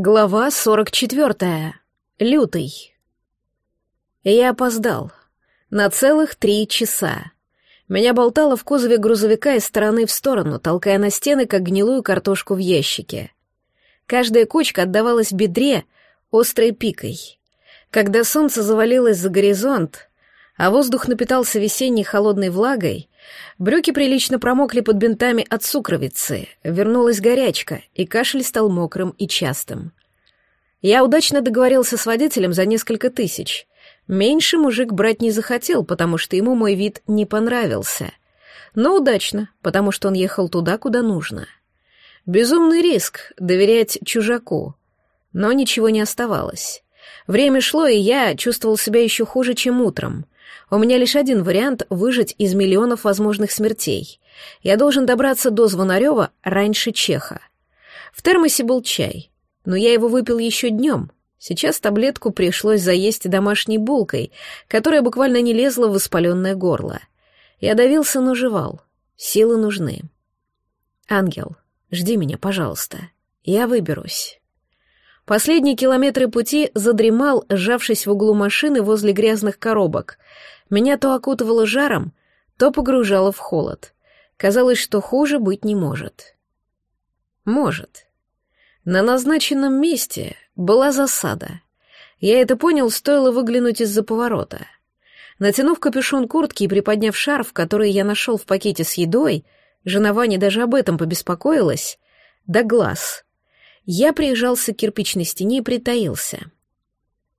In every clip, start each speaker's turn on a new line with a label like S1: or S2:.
S1: Глава 44. Лютый. Я опоздал. На целых три часа. Меня болтало в кузове грузовика из стороны в сторону, толкая на стены, как гнилую картошку в ящике. Каждая кучка отдавалась бедре острой пикой. Когда солнце завалилось за горизонт, а воздух напитался весенней холодной влагой, Брюки прилично промокли под бинтами от сукровицы, вернулась горячка, и кашель стал мокрым и частым. Я удачно договорился с водителем за несколько тысяч. Меньше мужик брать не захотел, потому что ему мой вид не понравился. Но удачно, потому что он ехал туда, куда нужно. Безумный риск — доверять чужаку. Но ничего не оставалось. Время шло, и я чувствовал себя еще хуже, чем утром — у меня лишь один вариант выжить из миллионов возможных смертей. Я должен добраться до Звонарева раньше Чеха. В термосе был чай, но я его выпил еще днем. Сейчас таблетку пришлось заесть домашней булкой, которая буквально не лезла в воспаленное горло. Я давился, но жевал. Силы нужны. Ангел, жди меня, пожалуйста. Я выберусь. Последние километры пути задремал, сжавшись в углу машины возле грязных коробок. Меня то окутывало жаром, то погружало в холод. Казалось, что хуже быть не может. Может. На назначенном месте была засада. Я это понял, стоило выглянуть из-за поворота. Натянув капюшон куртки и приподняв шарф, который я нашел в пакете с едой, жена Вани даже об этом побеспокоилась, до глаз. Я приезжался к кирпичной стене и притаился.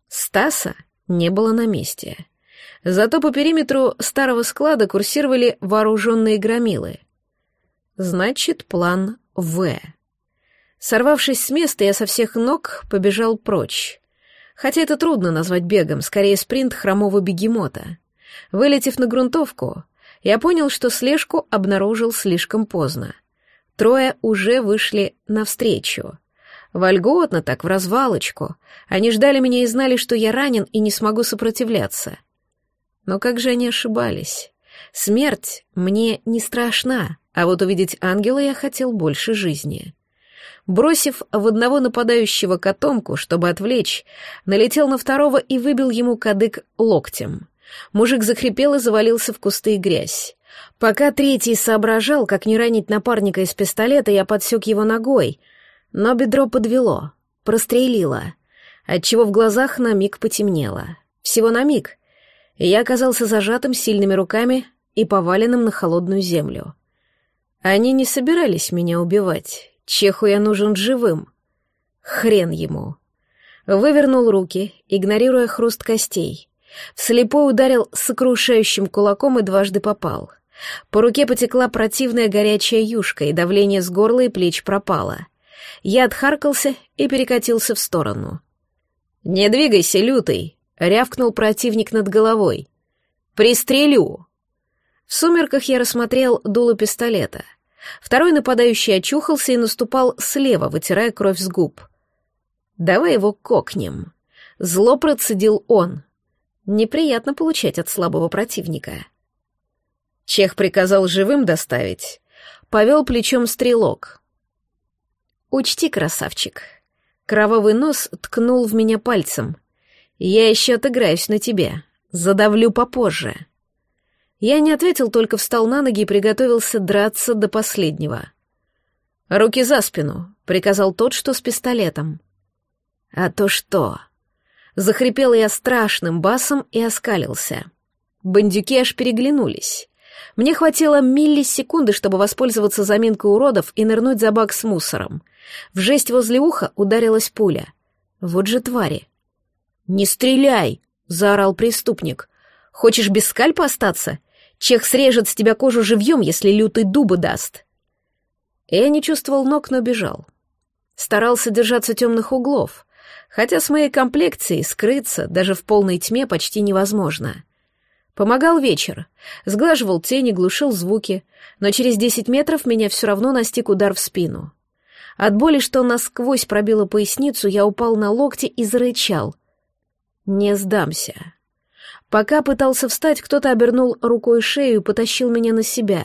S1: Стаса не было на месте. Зато по периметру старого склада курсировали вооруженные громилы. Значит, план В. Сорвавшись с места, я со всех ног побежал прочь. Хотя это трудно назвать бегом, скорее спринт хромого бегемота. Вылетев на грунтовку, я понял, что слежку обнаружил слишком поздно. Трое уже вышли навстречу. Вольготно так, в развалочку. Они ждали меня и знали, что я ранен и не смогу сопротивляться. Но как же они ошибались? Смерть мне не страшна, а вот увидеть ангела я хотел больше жизни. Бросив в одного нападающего котомку, чтобы отвлечь, налетел на второго и выбил ему кадык локтем. Мужик захрипел и завалился в кусты и грязь. Пока третий соображал, как не ранить напарника из пистолета, я подсек его ногой, но бедро подвело, прострелило, отчего в глазах на миг потемнело. Всего на миг, я оказался зажатым сильными руками и поваленным на холодную землю. Они не собирались меня убивать. Чеху я нужен живым. Хрен ему. Вывернул руки, игнорируя хруст костей. Вслепой ударил сокрушающим кулаком и дважды попал. По руке потекла противная горячая юшка, и давление с горла и плеч пропало. Я отхаркался и перекатился в сторону. «Не двигайся, лютый!» рявкнул противник над головой. «Пристрелю!» В сумерках я рассмотрел дуло пистолета. Второй нападающий очухался и наступал слева, вытирая кровь с губ. «Давай его кокнем!» Зло процедил он. Неприятно получать от слабого противника. Чех приказал живым доставить. Повел плечом стрелок. «Учти, красавчик!» Кровавый нос ткнул в меня пальцем — я еще отыграюсь на тебе. Задавлю попозже. Я не ответил, только встал на ноги и приготовился драться до последнего. «Руки за спину», — приказал тот, что с пистолетом. «А то что?» Захрипел я страшным басом и оскалился. Бандюки аж переглянулись. Мне хватило миллисекунды, чтобы воспользоваться заминкой уродов и нырнуть за бак с мусором. В жесть возле уха ударилась пуля. Вот же твари. «Не стреляй!» — заорал преступник. «Хочешь без скальпа остаться? Чех срежет с тебя кожу живьем, если лютый дубы даст». Я не чувствовал ног, но бежал. Старался держаться темных углов, хотя с моей комплекцией скрыться даже в полной тьме почти невозможно. Помогал вечер, сглаживал тени, глушил звуки, но через десять метров меня все равно настиг удар в спину. От боли, что насквозь пробило поясницу, я упал на локти и зарычал. Не сдамся. Пока пытался встать, кто-то обернул рукой шею и потащил меня на себя,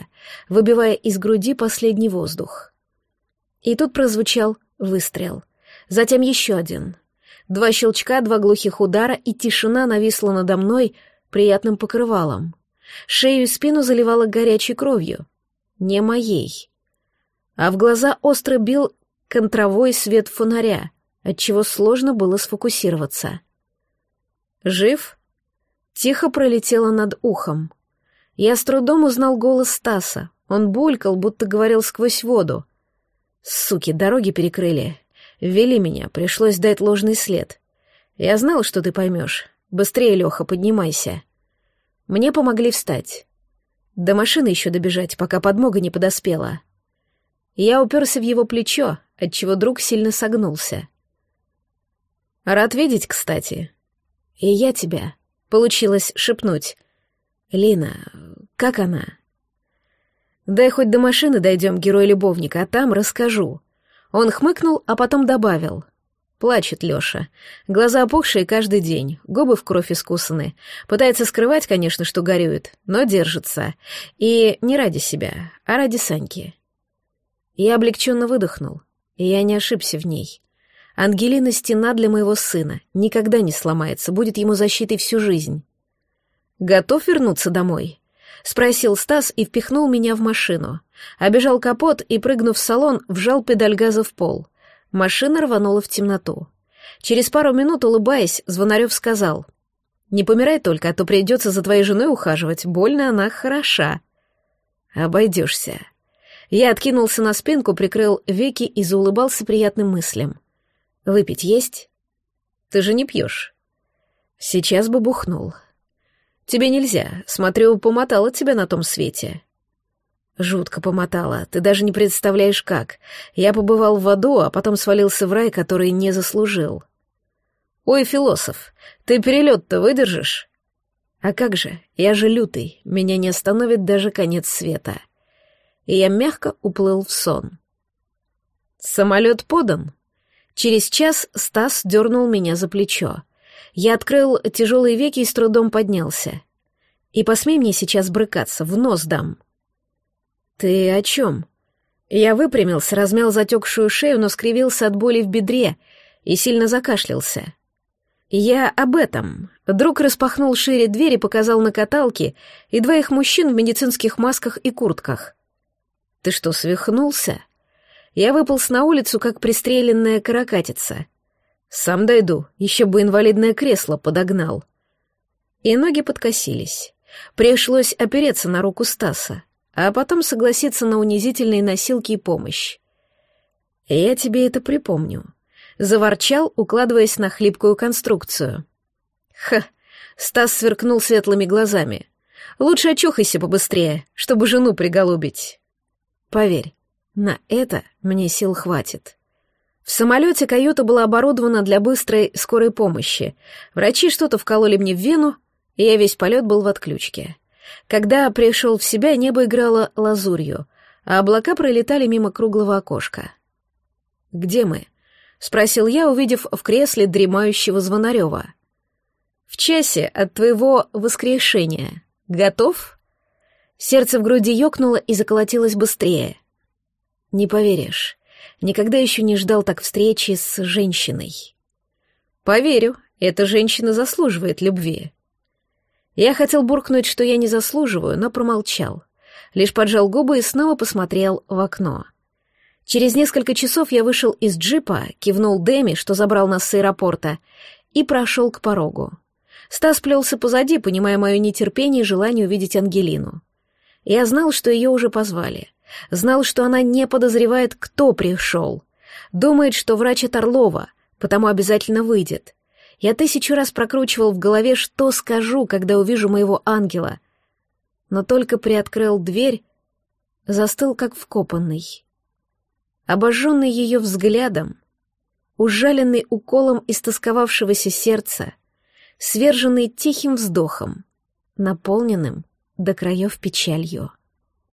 S1: выбивая из груди последний воздух. И тут прозвучал выстрел. Затем еще один. Два щелчка, два глухих удара, и тишина нависла надо мной приятным покрывалом. Шею и спину заливала горячей кровью. Не моей. А в глаза остро бил контровой свет фонаря, отчего сложно было сфокусироваться. «Жив?» Тихо пролетело над ухом. Я с трудом узнал голос Стаса. Он булькал, будто говорил сквозь воду. Суки, дороги перекрыли. Ввели меня, пришлось дать ложный след. Я знал, что ты поймешь. Быстрее, Леха, поднимайся. Мне помогли встать. До машины еще добежать, пока подмога не подоспела. Я уперся в его плечо, отчего друг сильно согнулся. Рад видеть, кстати. И я тебя. Получилось шепнуть. Лина, как она? Дай хоть до машины дойдем, герой-любовника, а там расскажу. Он хмыкнул, а потом добавил. Плачет Лёша. Глаза опухшие каждый день, губы в кровь искусаны. Пытается скрывать, конечно, что горюет, но держится. И не ради себя, а ради Саньки. Я облегченно выдохнул, и я не ошибся в ней. Ангелина — стена для моего сына, никогда не сломается, будет ему защитой всю жизнь. «Готов вернуться домой?» — спросил Стас и впихнул меня в машину. Обежал капот и, прыгнув в салон, вжал педаль газа в пол. Машина рванула в темноту. Через пару минут, улыбаясь, Звонарев сказал, «Не помирай только, а то придется за твоей женой ухаживать, больно она хороша». «Обойдешься». Я откинулся на спинку, прикрыл веки и заулыбался приятным мыслям. «Выпить есть?» «Ты же не пьешь». «Сейчас бы бухнул». «Тебе нельзя, смотрю, помотала тебя на том свете». Жутко помотала. Ты даже не представляешь, как. Я побывал в аду, а потом свалился в рай, который не заслужил. Ой, философ, ты перелет-то выдержишь? А как же? Я же лютый. Меня не остановит даже конец света. И я мягко уплыл в сон. Самолет подан. Через час Стас дернул меня за плечо. Я открыл тяжелые веки и с трудом поднялся. И посмей мне сейчас брыкаться, в нос дам. «Ты о чем?» Я выпрямился, размял затекшую шею, но скривился от боли в бедре и сильно закашлялся. «Я об этом». Друг распахнул шире дверь и показал на каталке и двоих мужчин в медицинских масках и куртках. «Ты что, свихнулся?» Я выполз на улицу, как пристреленная каракатица. «Сам дойду, еще бы инвалидное кресло подогнал». И ноги подкосились. Пришлось опереться на руку Стаса а потом согласиться на унизительные носилки и помощь. «Я тебе это припомню», — заворчал, укладываясь на хлипкую конструкцию. «Ха!» — Стас сверкнул светлыми глазами. «Лучше очухайся побыстрее, чтобы жену приголубить». «Поверь, на это мне сил хватит». В самолете каюта была оборудована для быстрой скорой помощи. Врачи что-то вкололи мне в вену, и я весь полет был в отключке. Когда пришел в себя, небо играло лазурью, а облака пролетали мимо круглого окошка. «Где мы?» — спросил я, увидев в кресле дремающего Звонарева. «В часе от твоего воскрешения. Готов?» Сердце в груди ёкнуло и заколотилось быстрее. «Не поверишь, никогда еще не ждал так встречи с женщиной». «Поверю, эта женщина заслуживает любви», я хотел буркнуть, что я не заслуживаю, но промолчал. Лишь поджал губы и снова посмотрел в окно. Через несколько часов я вышел из джипа, кивнул Дэми, что забрал нас с аэропорта, и прошел к порогу. Стас плелся позади, понимая мое нетерпение и желание увидеть Ангелину. Я знал, что ее уже позвали. Знал, что она не подозревает, кто пришел. Думает, что врач от Орлова, потому обязательно выйдет. Я тысячу раз прокручивал в голове, что скажу, когда увижу моего ангела. Но только приоткрыл дверь, застыл как вкопанный. Обожженный ее взглядом, ужаленный уколом истосковавшегося сердца, сверженный тихим вздохом, наполненным до краев печалью.